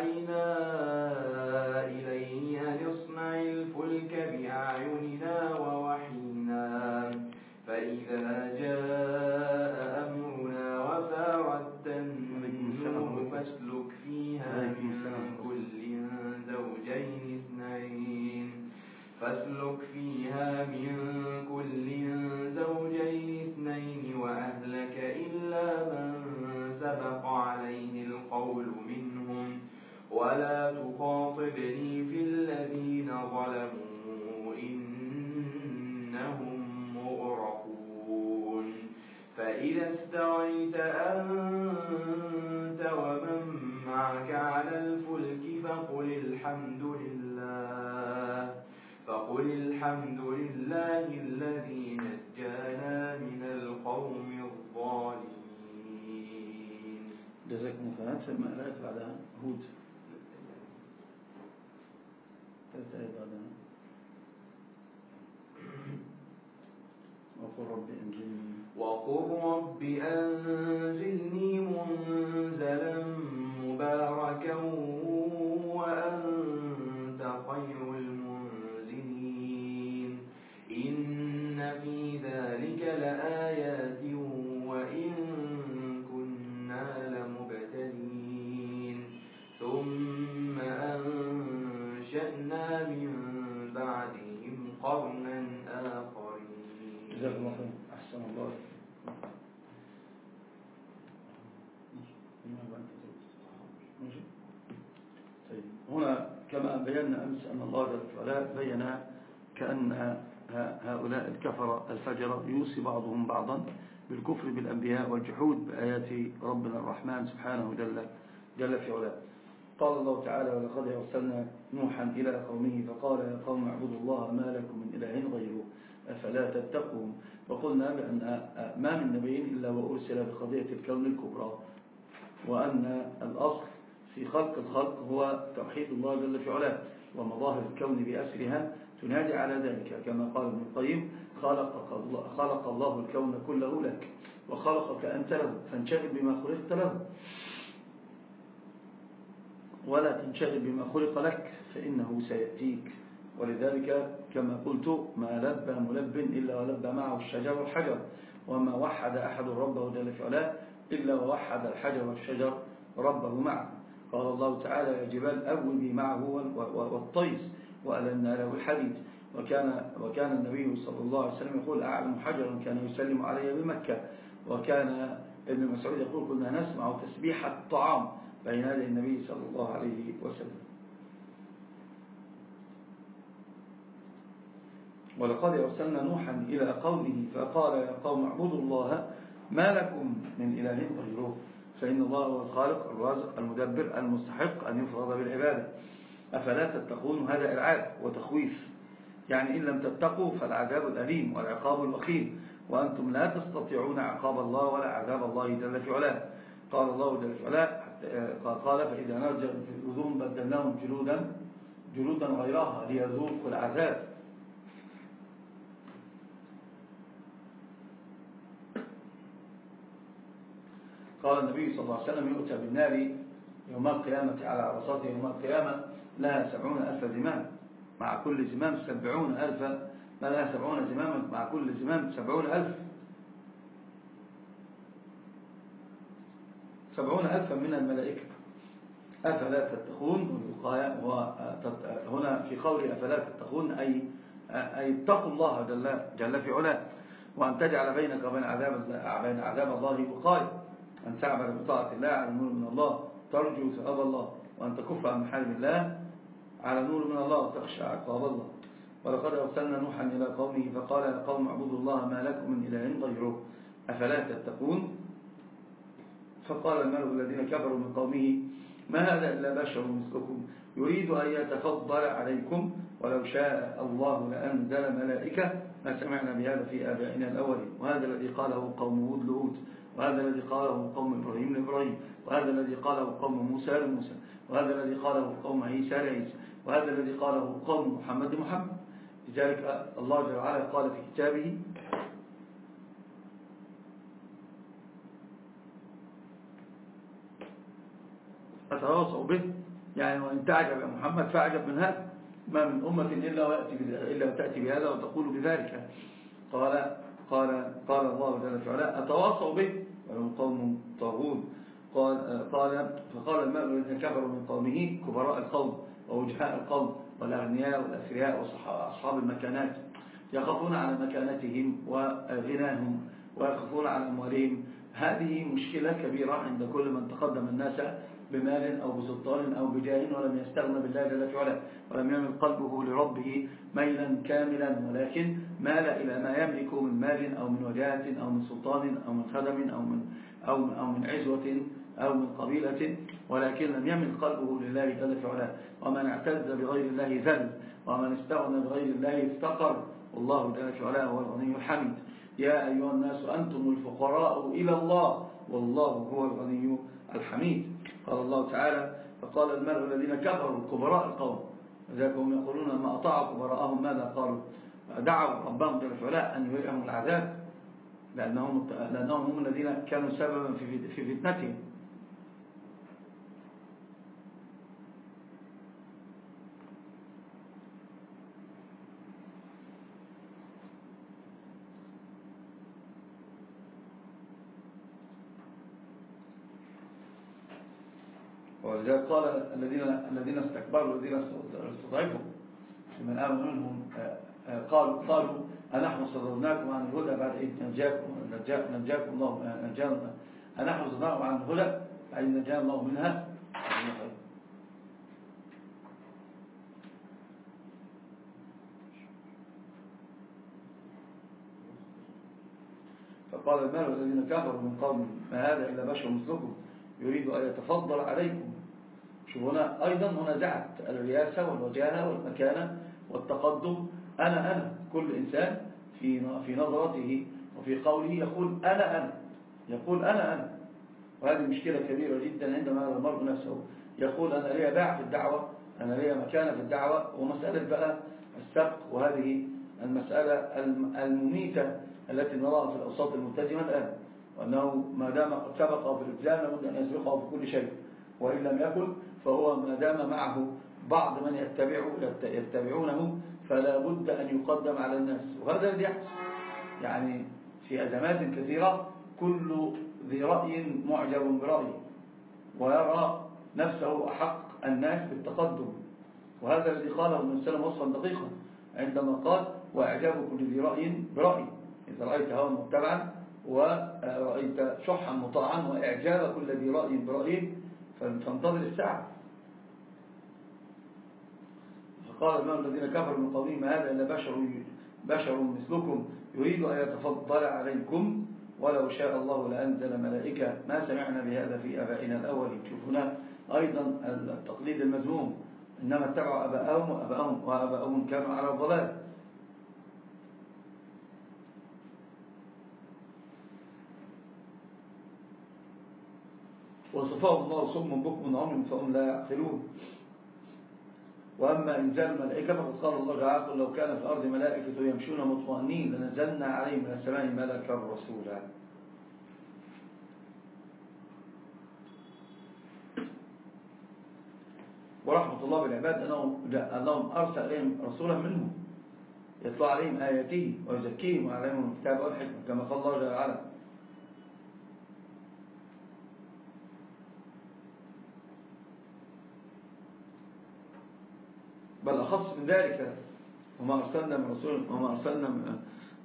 أوحينا الحمد لله الذي نجانا من القوم الظالمين. جزاكم الله خيرا. ثم الآية بعدها هود. أن الله جل وعلا بين كأن هؤلاء الكفر الفجر يوصي بعضهم بعضا بالكفر بالأنبياء والجحود بآيات ربنا الرحمن سبحانه جل, جل في علاه. قال الله تعالى ولقد أرسلنا نوحا إلى قومه فقال يا قوم اعبدوا الله ما لكم من إله غيره أفلا تتقون؟ وقلنا بأن ما من نبي إلا وأرسل بقضية الكون الكبرى وأن الأصل في خلق الخلق هو توحيد الله جل في علاه ومظاهر الكون بأسرها تنادي على ذلك. كما قال ابن القيم خلق الله, خلق الله الكون كله لك وخلقك أنت له فانشغل بما خلقت له. ولا تنشغل بما خلق لك فإنه سيأتيك. ولذلك كما قلت ما لبى ملب إلا ولبى معه الشجر والحجر وما وحد أحد ربه جل في علاه إلا ووحد الحجر والشجر ربه معه. قال الله تعالى يا جبال أوبي معه والطيس وألنا له الحديد. وكان, وكان النبي صلى الله عليه وسلم يقول أعلم حجرا كان يسلم علي بمكة. وكان ابن مسعود يقول كنا نسمع تسبيح الطعام بين يدي النبي صلى الله عليه وسلم. ولقد أرسلنا نوحا إلى قومه فقال يا قوم اعبدوا الله ما لكم من إله غيره. فإن الله هو الخالق الرازق المدبر المستحق أن يفرض بالعبادة. أفلا تتقون هذا إرعاب وتخويف؟ يعني إن لم تتقوا فالعذاب الأليم والعقاب الوخيم وأنتم لا تستطيعون عقاب الله ولا عذاب الله جل في علاه. قال الله جل في علاه قال فإذا نرجع في الأذون بدلناهم جلودا جلودا غيرها ليذوقوا العذاب. قال النبي صلى الله عليه وسلم يؤتى بالنار يوم القيامة على عرصات يوم القيامة لها سبعون ألف زمام. مع كل زمام سبعون ألف ما لها سبعون زماما. مع كل زمام سبعون ألف. سبعون ألفا من الملائكة. أفلا تتقون؟ هنا في قول أفلا تتقون أي أي اتقوا الله جل, جل في علاه. وأن تجعل بينك وبين عذاب الله وقاية أن تعمل بطاعة الله على نور من الله ترجو ثواب الله وأن تكف عن محارم الله على نور من الله وتخشى عقاب الله. ولقد أرسلنا نوحا إلى قومه فقال يا قوم اعبدوا الله ما لكم من إله غيره أفلا تتقون؟ فقال الملك الذين كفروا من قومه ما هذا إلا بشر مثلكم يريد أن يتفضل عليكم ولو شاء الله لأنزل ملائكة ما سمعنا بهذا في آبائنا الأولين. وهذا الذي قاله قوم هود لهود. وهذا الذي قاله قوم إبراهيم لإبراهيم وهذا الذي قاله قوم موسى لموسى وهذا الذي قاله قوم عيسى لعيسى وهذا الذي قاله قوم محمد محمد لذلك الله جل وعلا قال في كتابه أتواصوا به. يعني وإن تعجب يا محمد فأعجب من هذا ما من أمة إلا ويأتي إلا وتأتي بهذا وتقول بذلك. قال قال قال الله جل وعلا أتواصوا به. ولهم قوم طاغون قال قال فقال الماء الذين كفروا من قومه؟ كبراء القوم ووجهاء القوم والأغنياء والأثرياء وأصحاب المكانات. يخافون على مكانتهم وغناهم ويخافون على أموالهم. هذه مشكلة كبيرة عند كل من تقدم الناس بمال أو بسلطان أو بجاه ولم يستغنى بالله جل وعلا ولم يمل قلبه لربه ميلا كاملا ولكن مال إلى ما يملك من مال أو من وجاهة أو من سلطان أو من خدم أو من, أو من, أو من عزوة أو من قبيلة ولكن لم يمل قلبه لله جل وعلا. ومن اعتز بغير الله ذل ومن استغنى بغير الله افتقر. والله جل وعلا هو الغني الحميد. يا أيها الناس أنتم الفقراء إلى الله والله هو الغني الحميد. قال الله تعالى فقال الملأ الذين كفروا كبراء القوم. ذلك هم يقولون لما أطاعوا كبراءهم ماذا قالوا؟ دعوا ربهم جل وعلا أن يريهم العذاب لأنهم, لأنهم هم الذين كانوا سببا في فتنتهم ولذلك قال الذين الذين استكبروا الذين استضعفوا من آمنوا منهم آه، آه، قالوا قالوا أنحن صدرناكم عن الهدى بعد إذ نجاكم نجاكم الله آه، نجانا. أنحن صدرناكم عن الهدى إذ نجانا الله منها؟ فقال المال الذين كفروا من قوم؟ ما هذا إلا بشر مثلكم يريد أن يتفضل عليكم شوف هنا أيضا منازعة الرياسة والوجاهة والمكانة والتقدم. أنا أنا كل إنسان في في نظرته وفي قوله يقول أنا أنا يقول أنا أنا. وهذه مشكلة كبيرة جدا عندما المرء نفسه. يقول أنا لي باع في الدعوة أنا لي مكانة في الدعوة ومسألة بقى السبق وهذه المسألة المميتة التي نراها في الأوساط الملتزمة الآن. وأنه ما دام قد سبق في الإسلام لابد أن يسبقه في كل شيء. وإن لم يكن فهو ما دام معه بعض من يتبعونه فلا بد أن يقدم على الناس. وهذا الذي يحدث يعني في أزمات كثيرة كل ذي رأي معجب برأيه ويرى نفسه أحق الناس بالتقدم. وهذا الذي قاله ابن سلم وصفا دقيقا عندما قال وإعجاب كل ذي رأي برأي. إذا رأيت هوا متبعا ورأيت شحا مطاعا وإعجاب كل ذي رأي برأيه فانتظر الساعة. فقال المال الذين كفروا من قومهم هذا إلا بشر, بشر مثلكم يريد أن يتفضل عليكم ولو شاء الله لأنزل ملائكة. ما سمعنا بهذا في أبائنا الأولين شوف هنا أيضا التقليد المذموم إنما اتبعوا أباءهم وأباءهم, وأباءهم كانوا على الضلال. وصفهم الله صم بكم عمي فهم لا يعقلون. وأما إنزال الملائكة فقد قال الله تعالى لو كان في الأرض ملائكة يمشون مطمئنين لنزلنا عليهم من السماء ملكا رسولا. ورحمة الله بالعباد أنهم أرسل إليهم رسولا منهم يطلع عليهم آياته ويزكيهم ويعلمهم الكتاب والحكمة كما قال الله جل وعلا بل أخص من ذلك وما أرسلنا من رسول وما أرسلنا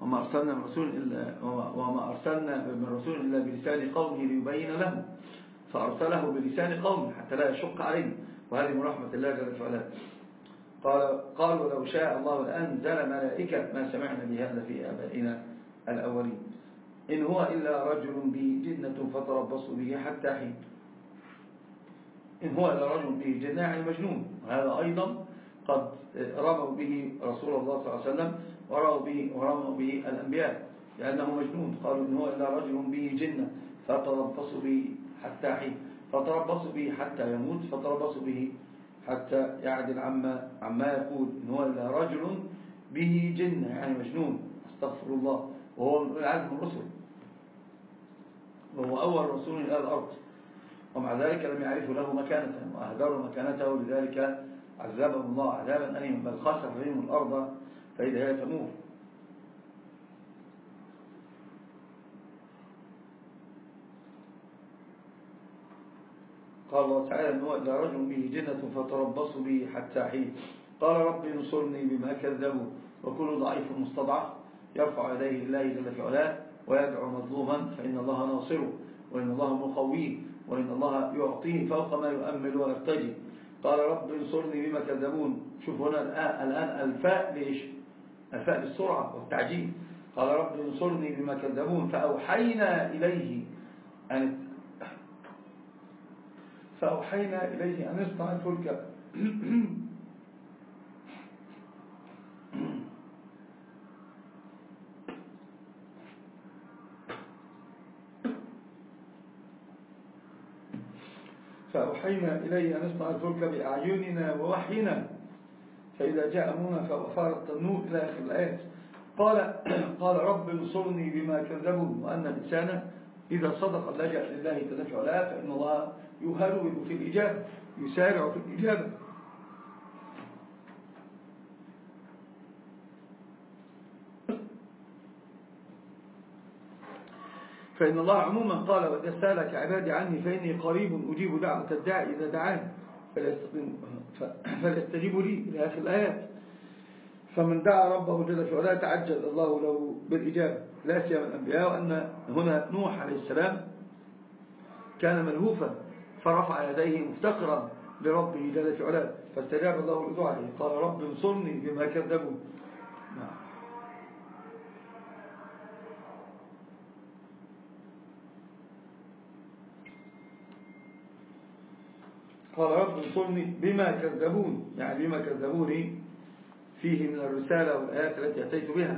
وما أرسلنا من رسول إلا وما أرسلنا من رسول إلا بلسان قومه ليبين لهم. فأرسله بلسان قومه حتى لا يشق عليهم وهذه من رحمة الله جل وعلا. قال قالوا لو شاء الله لأنزل ملائكة ما سمعنا بهذا في آبائنا الأولين. إن هو إلا رجل به جنة فتربصوا به حتى حين. إن هو إلا رجل به جنة يعني مجنون. وهذا أيضا قد رموا به رسول الله صلى الله عليه وسلم ورموا به, ورموا به الأنبياء لأنه مجنون. قالوا إن هو إلا رجل به جنة فتربصوا به حتى حين فتربصوا به حتى يموت فتربصوا به حتى يعدل عما, عما يقول إن هو إلا رجل به جنة يعني مجنون. أستغفر الله. وهو من العزم الرسل. وهو أول رسول إلى الأرض. ومع ذلك لم يعرفوا له مكانة وأهدروا مكانته. لذلك عذبهم الله عذابا أليما بل خسف بهم الأرض فإذا هي تمور قال الله تعالى أنه إذا رجل به جنة فتربصوا به حتى حين. قال رب انصرني بما كذبوا وكل ضعيف مستضعف يرفع يديه الله جل في علاه ويدعو مظلوما فإن الله ناصره وإن الله مقويه وإن الله يعطيه فوق ما يؤمل ويرتجي. قال رب انصرني بما كذبون. شوف هنا الآن الفاء ليش الفاء للسرعة والتعجيل. قال رب انصرني بما كذبون. فأوحينا إليه أن فأوحينا إليه أن يصنع الفلك. فأوحينا إليه أن يصنع الفلك بأعيننا ووحينا. فإذا جاء أمرنا فأفار التنور إلى آخر الآيات قال قال رب انصرني بما كذبوا وأن الإنسان إذا صدق لجأ لله تدفع لا فإن الله يهرول في الإجابة يسارع في الإجابة فإن الله عموما قال وإذا سألك عبادي عني فإني قريب أجيب دعوة الداعي إذا دعاني فليستجيبوا لي إلى آخر الآيات. فمن دعا ربه جل في علاه تعجل الله له بالإجابة. لا سيما الأنبياء وأن هنا نوح عليه السلام كان ملهوفا فرفع يديه مفتقرا لربه جل في علاه فاستجاب الله لدعائه قال رب انصرني بما كذبوا. نعم. قال رب انصرني بما كذبون يعني بما كذبوني فيه من الرسالة والآيات التي أتيت بها.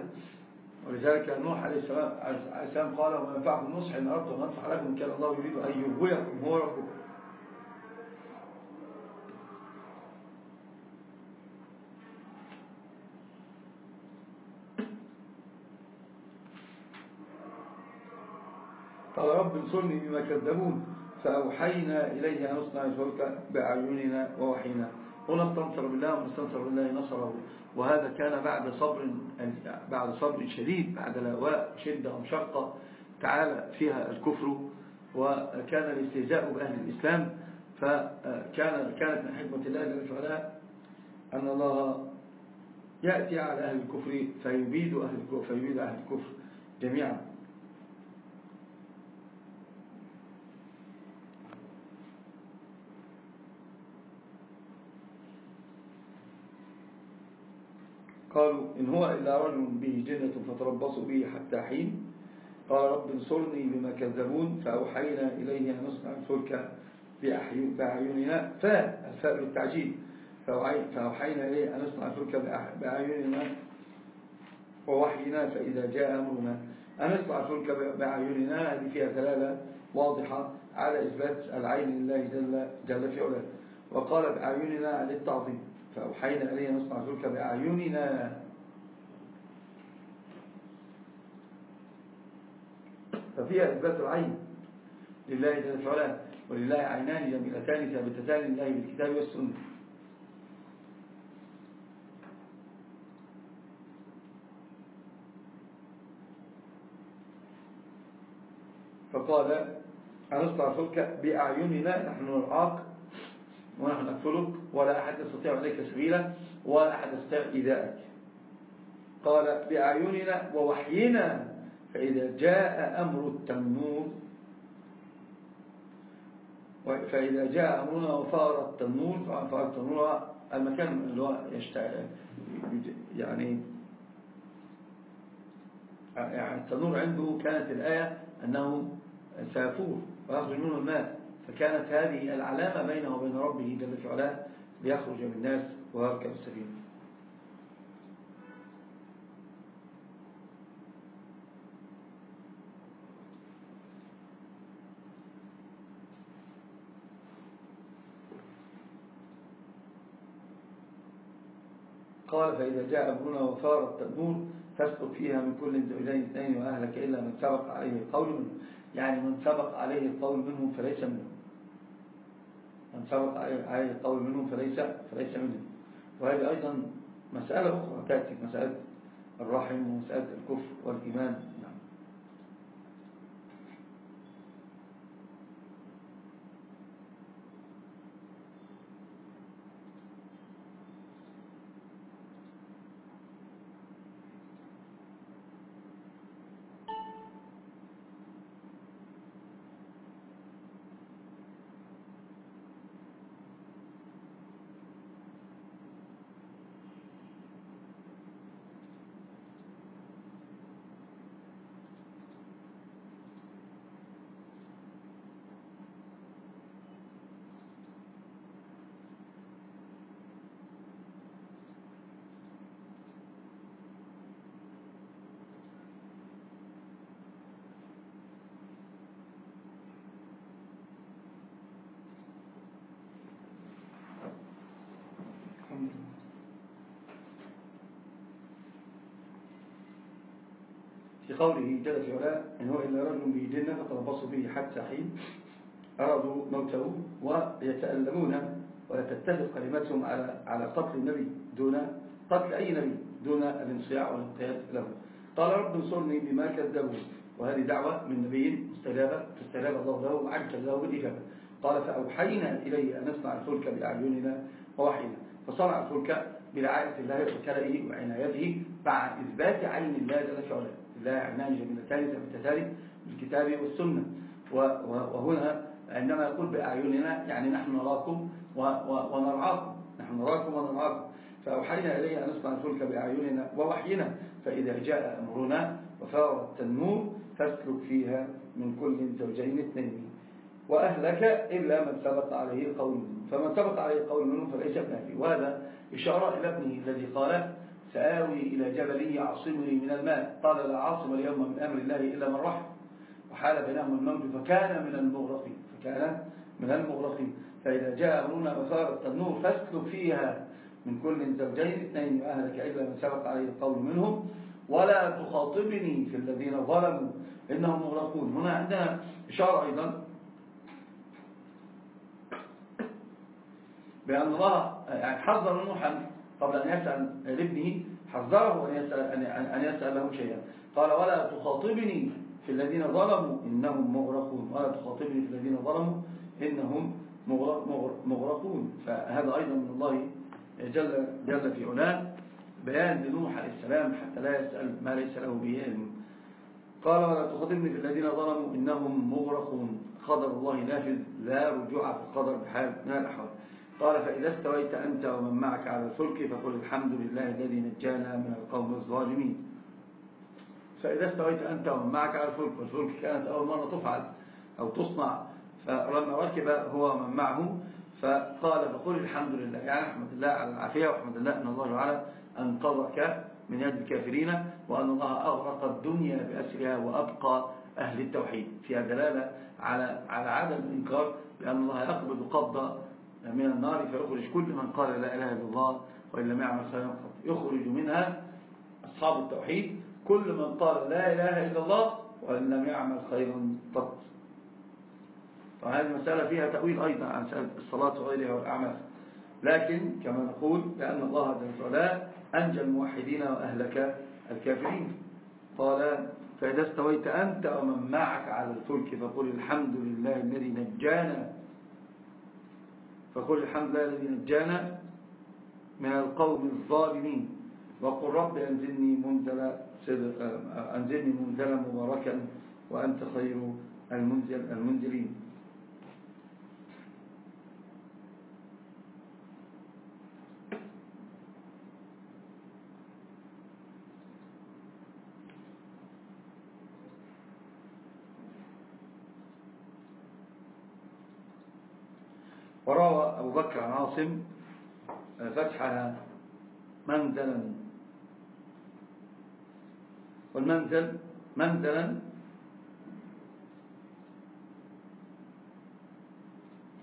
ولذلك نوح عليه السلام قال وما ينفعكم النصح إن أردت أن أنصح لكم كان الله يريد أن يغويكم هو ربكم. قال رب انصرني بما كذبون. فأوحينا إليه أن نصنع الفلك بأعيننا ووحينا. هنا استنصر بالله ونستنصر بالله نصره. وهذا كان بعد صبر بعد صبر شديد بعد لواء شدة ومشقة تعالى فيها الكفر وكان الاستهزاء بأهل الإسلام. فكان كانت من حكمة الله جل وعلا أن الله يأتي على أهل الكفر فيبيد أهل الكفر, فيبيد أهل الكفر جميعا. قالوا إن هو إلا رجل به جنة فتربصوا به حتى حين. قال رب انصرني بما كذبون. فأوحينا إليه أن نصنع الفلك بأعيننا. فاء الفاء للتعجيل فأوحينا إليه أن نصنع الفلك بأعيننا ووحينا. فإذا جاء أمرنا أن نصنع الفلك بأعيننا. هذه فيها دلالة واضحة على إثبات العين لله جل, جل في علاه. وقال بأعيننا للتعظيم. فأوحينا إليه نصنع الفلك بأعيننا. ففيها إثبات العين لله جل وعلا ولله عينان جميلتان ثابتتان لله بالكتاب والسنة. فقال أنصنع الفلك بأعيننا نحن نرعاك ونحن نكفلك ولا أحد يستطيع عليك سبيلا ولا أحد يستطيع إيذائك. قال بأعيننا ووحينا فإذا جاء أمر التنور فإذا جاء أمرنا وفار التنور فار التنور المكان اللي هو يعني يعني التنور عنده كانت الآية أنه سيفور ويخرج منه الماء. فكانت هذه العلامة بينه وبين ربه جل في علاه ليخرج من الناس ويركب السفينة. قال فإذا جاء ابننا وفار التنور فاسقط فيها من كل زوجين اثنين وأهلك إلا من سبق عليه القول منه. يعني من سبق عليه القول منهم فليس منهم. سبق عليه القول منهم فليس فليس منهم وهذه أيضا مسألة أخرى تأتي مسألة الرحم ومسألة الكفر والإيمان نعم الحمد لله في قوله جل في علاه إن هو إلا رجل به جنة فتربصوا به حتى حين أرادوا موته ويتألمون ولا تتفق كلمتهم على على قتل النبي دون قتل أي نبي دون الانصياع والانقياد له. قال رب انصرني بما كذبوا وهذه دعوة من نبي مستجابة فاستجاب الله له وعجل له بالإجابة. قال فأوحينا إليه أن نصنع الفلك بأعيننا ووحينا. فصنع الفلك برعاية الله وكرئه وعنايته مع إثبات عين الله جل في علاه. الله عنان جميلتان ثابتتان بالكتاب والسنة. وهنا عندما يقول بأعيننا يعني نحن نراكم ونرعاكم. نحن نراكم ونرعاكم. فأوحينا إليه أن نصنع الفلك بأعيننا ووحينا. فإذا جاء أمرنا وفار التنور فاسلك فيها من كل زوجين اثنين. وأهلك إلا من سبق عليه القول منهم. فمن سبق عليه القول منهم فليس ابن أهلي وهذا إشارة إلى ابنه الذي قال سآوي إلى جبل يعصمني من الماء. قال لا عاصم اليوم من أمر الله إلا من رحم. وحال بينهم الموت فكان من المغرقين فكان من المغرقين. فإذا جاء أمرنا وثارت النور فاسلك فيها من كل زوجين اثنين وأهلك إلا من سبق عليه القول منهم. ولا تخاطبني في الذين ظلموا إنهم مغرقون. هنا عندنا إشارة أيضا بأن الله يعني حذر نوحا قبل أن يسأل لابنه حذره أن يسأل, أن يسأل له شيئا. قال ولا تخاطبني في الذين ظلموا. إنهم مغرقون. ولا تخاطبني في الذين ظلموا. إنهم مغرقون. فهذا أيضا من الله جل, جل في علاه. بيان لنوح عليه السلام حتى لا يسأل ما ليس له به علم. قال ولا تخاطبني في الذين ظلموا. إنهم مغرقون. قدر الله نافذ. لا رجوع في القدر بحال من الأحوال قال فإذا استويت أنت ومن معك على الفلك فقل الحمد لله الذي نجانا من القوم الظالمين. فإذا استويت أنت ومن معك على الفلك والفلك كانت أول مرة تفعل أو تصنع فلما ركب هو ومن معه فقال فقل الحمد لله. يعني احمد الله على العافية واحمد الله أن الله تعالى أنقذك من يد الكافرين وأن الله أغرق الدنيا بأسرها وأبقى أهل التوحيد. فيها دلالة على على عدم الإنكار بأن الله يقبض قبضة من النار فيخرج كل من قال لا إله إلا الله وإن لم يعمل خيرا قط يخرج منها أصحاب التوحيد. كل من قال لا إله إلا الله وإن لم يعمل خيرا قط فهذه المسألة فيها تأويل أيضا عن الصلاة وغيرها والأعمال. لكن كما نقول بأن الله جل وعلا أنجى الموحدين وأهلك الكافرين. قال فإذا استويت أنت ومن معك على الفلك فقل الحمد لله الذي نجانا فقل الحمد لله الذي نجانا من القوم الظالمين. وقل رب أنزلني منزل أنزلني منزلا مباركا وأنت خير المنزل المنزلين. عاصم فتحها منزلا. والمنزل منزلا.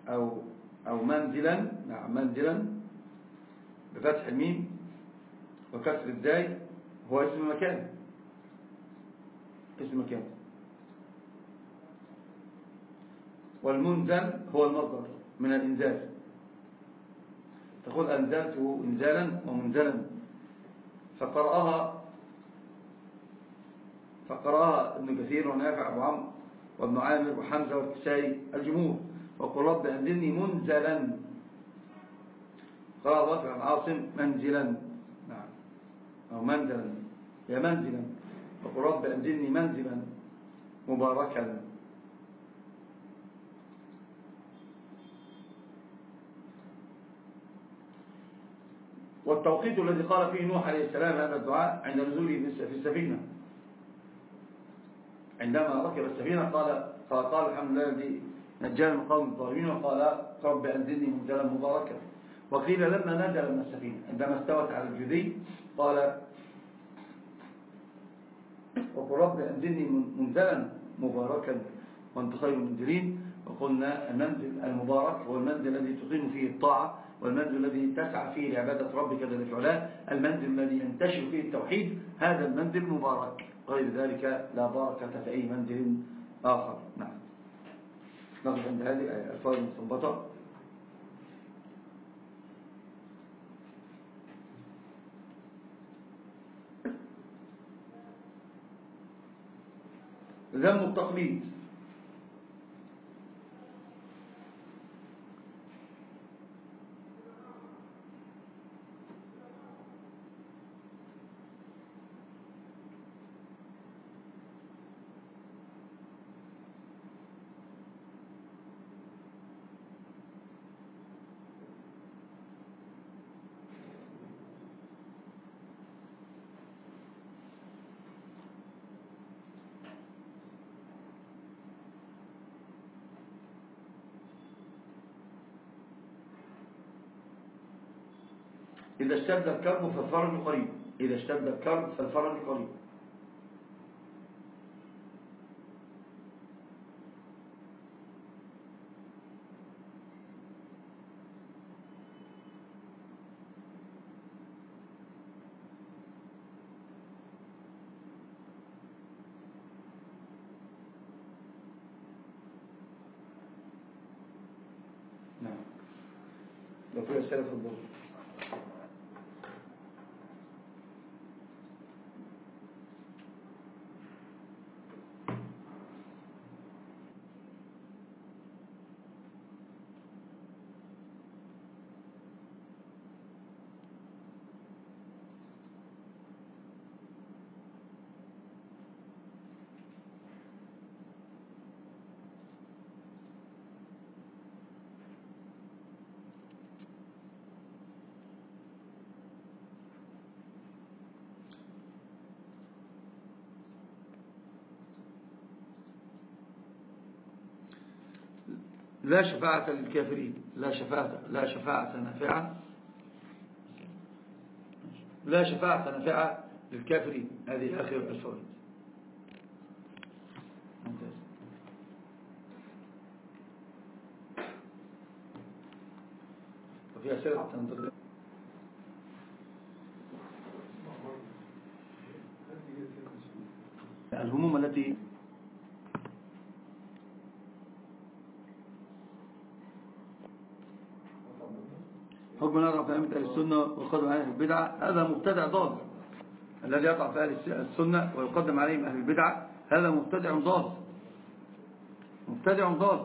أو أو منزلا نعم منزلا. بفتح الميم وكسر الزاي هو اسم مكان اسم مكان والمنزل هو المصدر من الإنزال. تقول أنزلت إنزالا ومنزلا. فقرأها فقرأها ابن كثير ونافع أبو عمرو وابن عامر وحمزة والكسائي الجمهور وقل رب أنزلني منزلا. قال رافع عاصم منزلا. نعم. أو منزلا. يا منزلا. وقل رب أنزلني منزلا مباركا. والتوقيت الذي قال فيه نوح عليه السلام هذا الدعاء عند نزوله في السفينة. عندما ركب السفينة قال قال, الحمد لله الذي نجانا من قوم الظالمين وقال رب أنزلني منزلا مباركا. وقيل لما نزل من السفينة عندما استوت على الجدي قال وقل رب أنزلني منزلا مباركا وأنت خير المنزلين. وقلنا المنزل المبارك هو المنزل الذي تقيم فيه الطاعة والمنزل الذي تسعى فيه لعبادة ربك جل في علاه المنزل الذي ينتشر فيه التوحيد هذا المنزل مبارك. غير ذلك لا بركة في أي منزل آخر. نعم. نقف عند هذه الألفاظ المستنبطة ذم التقليد. إذا اشتد الكرب فالفرج قريب. إذا اشتد الكرب فالفرج قريب. نعم. لو في رسالة في الضوء لا شفاعة للكافرين. لا شفاعة لا شفاعة نافعة. لا شفاعة نافعة للكافرين. هذه آخر الفوائد. ممتاز. وفي أسئلة تنتظر. الهموم التي حكم نرى في أهل السنة ويقدم عليهم البدعة هذا مبتدع ضال. الذي يقع في أهل السنة ويقدم عليهم أهل البدعة هذا مبتدع ضال. مبتدع ضال.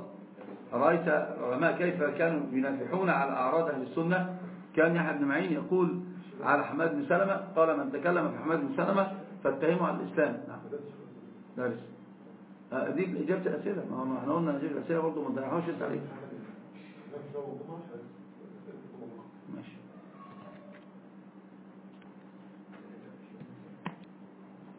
رأيت العلماء كيف كانوا ينافحون على أعراض أهل السنة؟ كان يحيى بن معين يقول على حماد بن سلمة قال من تكلم في حماد بن سلمة فاتهمه على الإسلام. نعم. دارس. دي إجابة الأسئلة ما إحنا قلنا نجيب الأسئلة برضه ما نضيعهاش انت عليك.